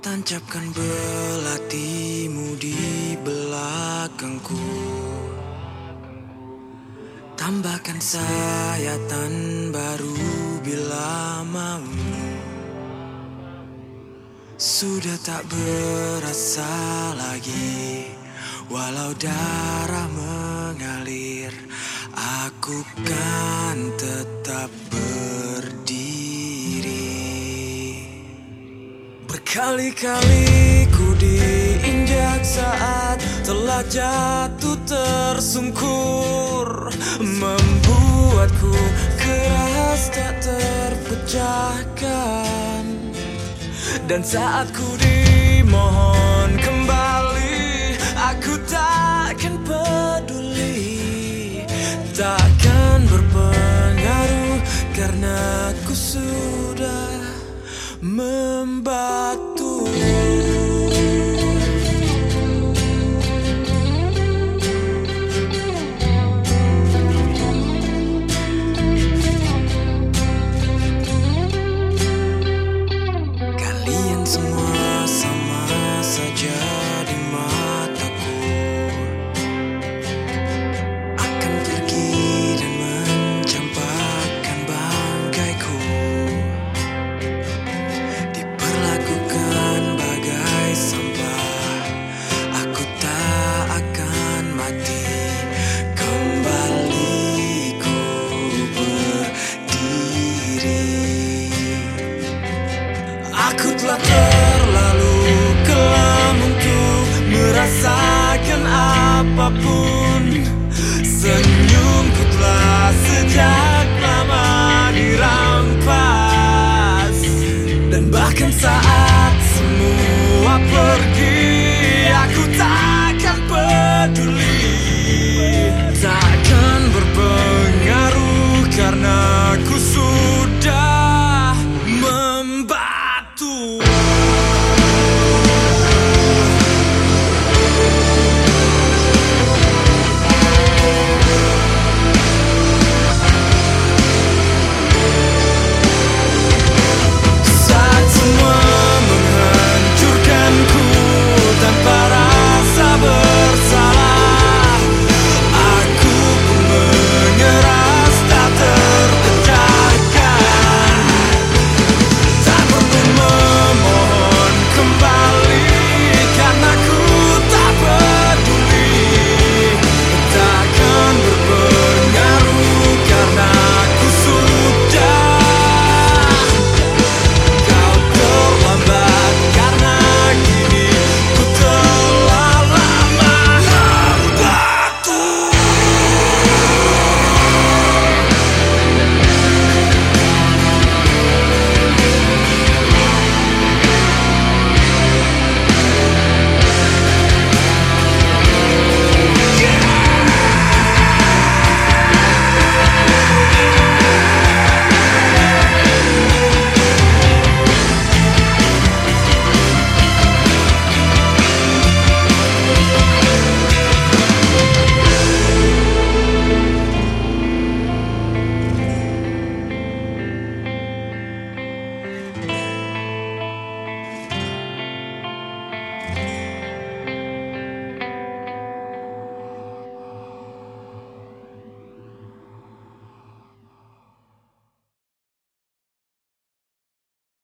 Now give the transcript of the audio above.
Tancapkan belatimu di belakangku. Tambahkan sayatan baru bila mau Sudah tak berasa lagi Walau darah mengalir Aku kan tetap Berkali-kali ku diinjak saat telah jatuh tersungkur Membuatku keras tak terpecahkan Dan saat ku dimohon kembali Aku takkan peduli. Takkan berpengaruh karena ku sudah Aku telah terlalu kelam untuk merasakan apa pun. Senyumku telah sejak lama dirampas. Dan bahkan saat semua pergi Aku takkan peduli